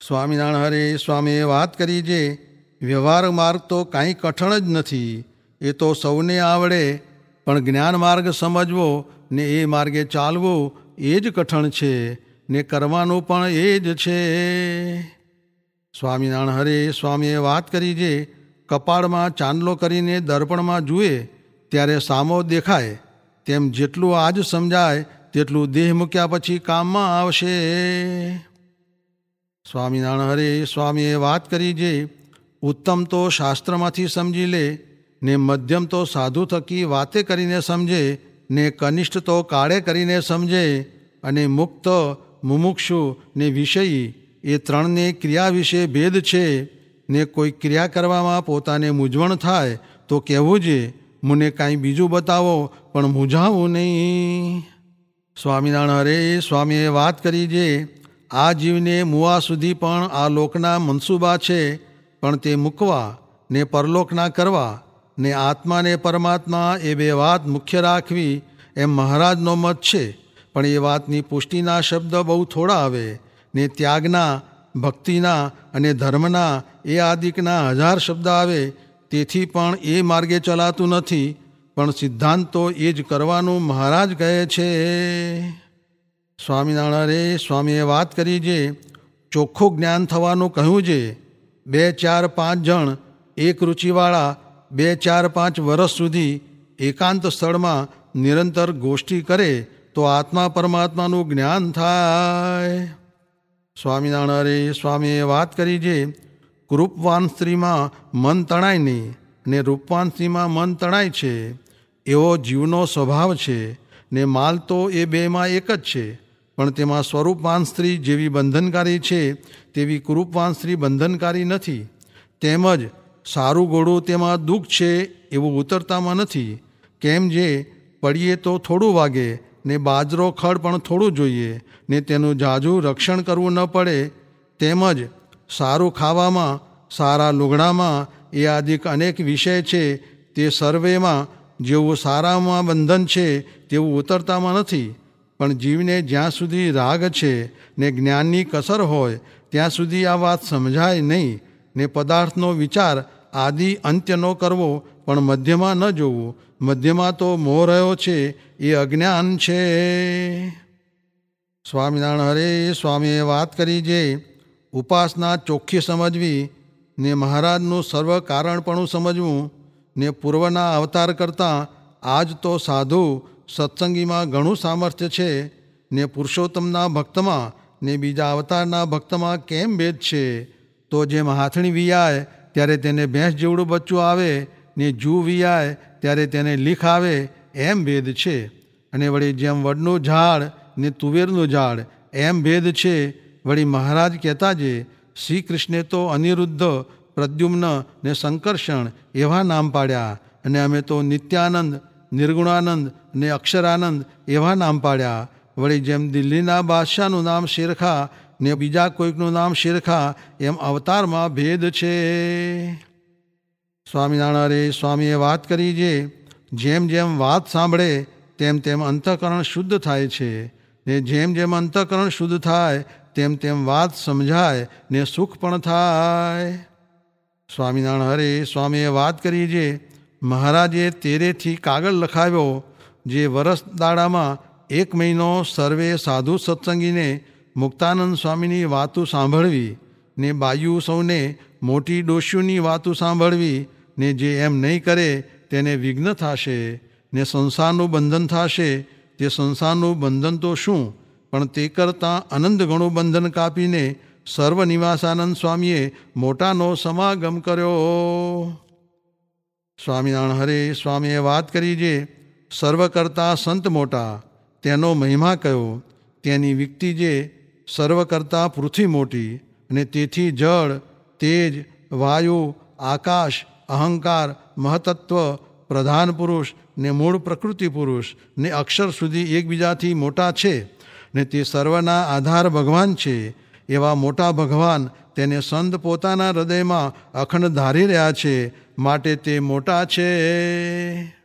સ્વામિનારાયણ હરે સ્વામીએ વાત કરી જે, વ્યવહાર માર્ગ તો કાંઈ કઠણ જ નથી, એ તો સૌને આવડે, પણ જ્ઞાન માર્ગ સમજવો ને એ માર્ગે ચાલવો એ જ કઠણ છે, ને કરવાનું પણ એ જ છે. સ્વામિનારાયણ હરે સ્વામીએ વાત કરી જે, કપાળમાં ચાંદલો કરીને દર્પણમાં જુએ, ત્યારે સામો દેખાય, તેમ જેટલું આજ સમજાય, તેટલું દેહ મૂક્યા પછી કામમાં આવશે. સ્વામિનારાયણ હરે, સ્વામીએ વાત કરી જે ઉત્તમ તો શાસ્ત્રમાંથી સમજી લે, ને મધ્યમ તો સાધુ થકી વાતે કરીને સમજે, ને કનિષ્ઠ તો કાળે કરીને સમજે, અને મુક્ત, મુમુક્ષુ, ને વિષયી, એ ત્રણને ક્રિયા વિશે ભેદ છે, ને કોઈ ક્રિયા કરવામાં પોતાને મૂંઝવણ થાય, તો કહેવું છે મને કાંઈ બીજું બતાવો, પણ મૂંઝાવું નહીં. સ્વામિનારાયણ હરે, સ્વામીએ વાત કરી જે આ જીવને મુવા સુધી પણ આ લોકના મનસૂબા છે, પણ તે મૂકવા ને પરલોકના કરવા ને આત્માને પરમાત્મા એ બે વાત મુખ્ય રાખવી એમ મહારાજનો મત છે. પણ એ વાતની પુષ્ટિના શબ્દ બહુ થોડા આવે ને ત્યાગના, ભક્તિના અને ધર્મના એ આદિકના હજાર શબ્દ આવે તેથી પણ એ માર્ગે ચલાતું નથી, પણ સિદ્ધાંત એ જ કરવાનું મહારાજ કહે છે. સ્વામિનારાયણ સ્વામીએ વાત કરી જે, ચોખ્ખું જ્ઞાન થવાનું કહ્યું છે બે ચાર પાંચ જણ, એક રુચિવાળા, બે ચાર પાંચ વર્ષ સુધી એકાંત સ્થળમાં નિરંતર ગોષ્ઠી કરે તો આત્મા પરમાત્માનું જ્ઞાન થાય. સ્વામિનારાયણ સ્વામીએ વાત કરી છે કૃપવાન સ્ત્રીમાં મન તણાય નહીં ને રૂપવાન સ્ત્રીમાં મન તણાય છે. એવો જીવનો સ્વભાવ છે ને માલ તો એ બેમાં એક જ છે. પણ તેમાં સ્વરૂપવાન સ્ત્રી જેવી બંધનકારી છે, તેવી કુરૂપવાન સ્ત્રી બંધનકારી નથી. તેમજ સારું ઘોડું તેમાં દુઃખ છે એવું ઉતરતામાં નથી. કેમ જે પડીએ તો થોડું વાગે, ને બાજરો ખડ પણ થોડું જોઈએ, ને તેનું જાજુ રક્ષણ કરવું ન પડે. તેમજ સારું ખાવામાં, સારા લુગડામાં એ આદિક અનેક વિષય છે, તે સર્વેમાં જેવું સારામાં બંધન છે તેવું ઉતરતામાં નથી. પણ જીવને જ્યાં સુધી રાગ છે ને જ્ઞાનની કસર હોય, ત્યાં સુધી આ વાત સમજાય નહીં ને પદાર્થનો વિચાર આદિ અંત્યનો કરવો પણ મધ્યમાં ન જોવું. મધ્યમાં તો મોહ રહ્યો છે, એ અજ્ઞાન છે. સ્વામિનારાયણ હરે સ્વામીએ વાત કરી જે ઉપાસના ચોખ્ખી સમજવી ને મહારાજનું સર્વ કારણપણું સમજવું ને પૂર્વના અવતાર કરતાં આજ તો સાધુ સત્સંગીમાં ઘણું સામર્થ્ય છે ને પુરુષોત્તમના ભક્તમાં ને બીજા અવતારના ભક્તમાં કેમ ભેદ છે? તો જેમ હાથણી વિયાય, ત્યારે તેને ભેંસ જેવડું બચ્ચું આવે, ને જૂ વિયાય, ત્યારે તેને લીખ આવે, એમ ભેદ છે. અને વળી જેમ વડનું ઝાડ ને તુવેરનું ઝાડ, એમ ભેદ છે. વળી મહારાજ કહેતા જે શ્રી કૃષ્ણે તો અનિરુદ્ધ, પ્રદ્યુમ્ન ને સંકર્ષણ એવા નામ પાડ્યા, અને અમે તો નિત્યાનંદ નિર્ગુણાનંદ ને અક્ષરાનંદ એવા નામ પાડ્યા. વળી જેમ દિલ્હીના બાદશાહનું નામ શેરખા ને બીજા કોઈકનું નામ શેરખા, એમ અવતારમાં ભેદ છે. સ્વામિનારાયણ સ્વામીએ વાત કરી જે, જેમ જેમ વાત સાંભળે, તેમ તેમ અંતઃકરણ શુદ્ધ થાય છે. ને જેમ જેમ અંતઃકરણ શુદ્ધ થાય, તેમ તેમ વાત સમજાય, ને સુખ પણ થાય. સ્વામિનારાયણ હરે, સ્વામીએ વાત કરી જે મહારાજે તેરેથી કાગળ લખાવ્યો, જે વરસ દાડામાં એક મહિનો સર્વે સાધુ સત્સંગીને મુક્તાનંદ સ્વામીની વાતો સાંભળવી, ને બાયુ સૌને મોટી ડોશીઓની વાતો સાંભળવી, ને જે એમ નહીં કરે તેને વિઘ્ન થશે, ને સંસારનું બંધન થશે, તે સંસારનું બંધન તો શું? પણ તે કરતાં અનંત ગણું બંધન કાપીને સર્વ નિવાસાનંદ સ્વામીએ મોટાનો સમાગમ કર્યો. સ્વામિનારાયણ હરે, સ્વામીએ વાત કરી જે સર્વ કરતાં સંત મોટા, તેનો મહિમા કયો, તેની વિકતી જે સર્વ કરતાં પૃથ્વી મોટી, અને તેથી જળ, તેજ, વાયુ, આકાશ, અહંકાર, મહતત્વ, પ્રધાન પુરુષ, ને મૂળ પ્રકૃતિ પુરુષ, ને અક્ષર સુધી એકબીજાથી મોટા છે, ને તે સર્વના આધાર ભગવાન છે એવા મોટા ભગવાન તેને સંત પોતાના હૃદયમાં અખંડ ધારી રહ્યા છે. માટે તે મોટા છે.